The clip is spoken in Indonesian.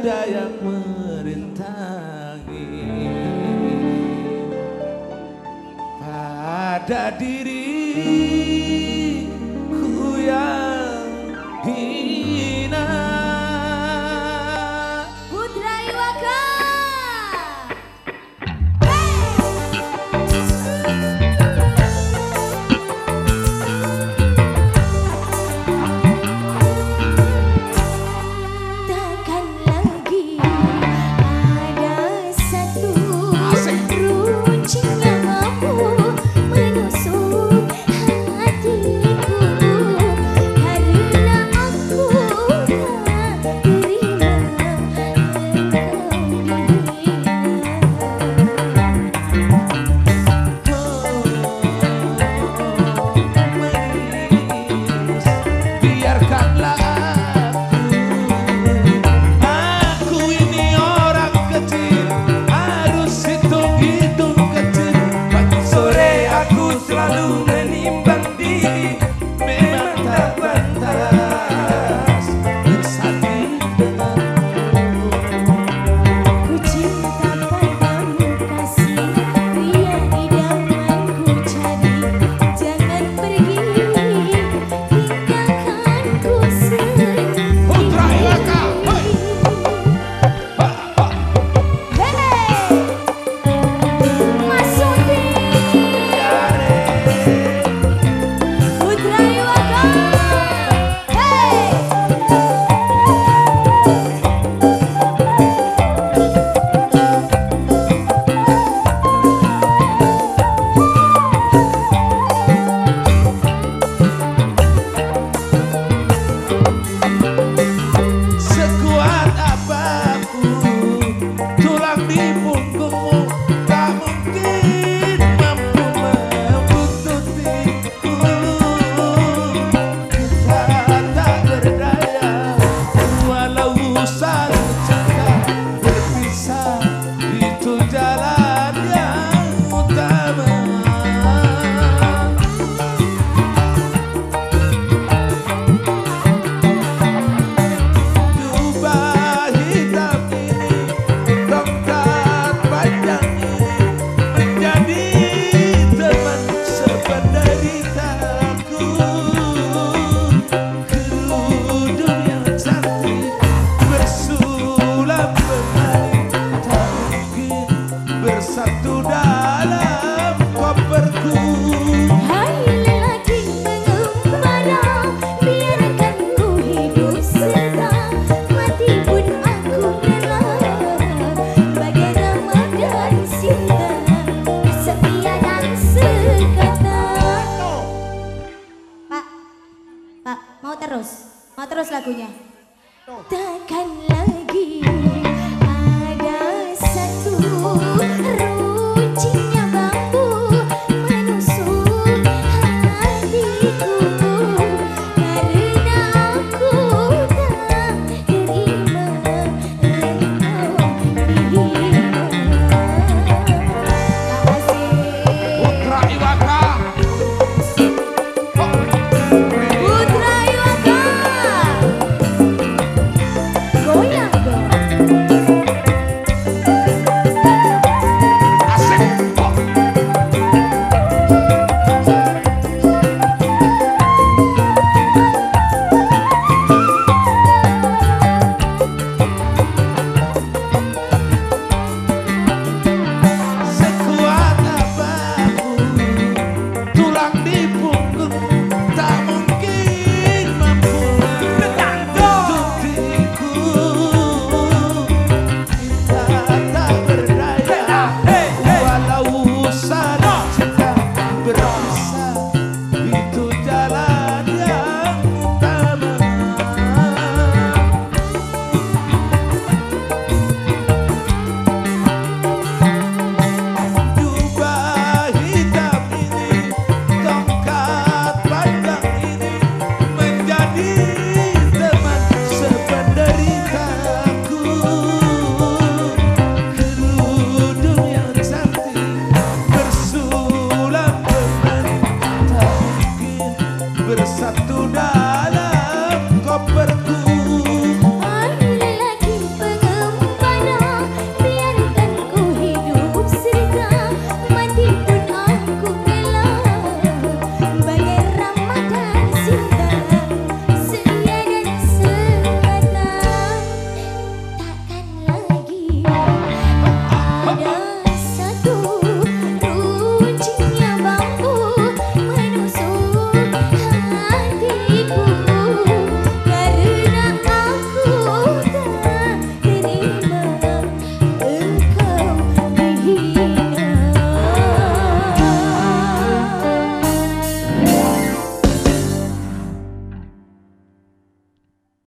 ada yang merintangi pada diriku yang hidup. terus. Mau terus lagunya. Tega. satu dan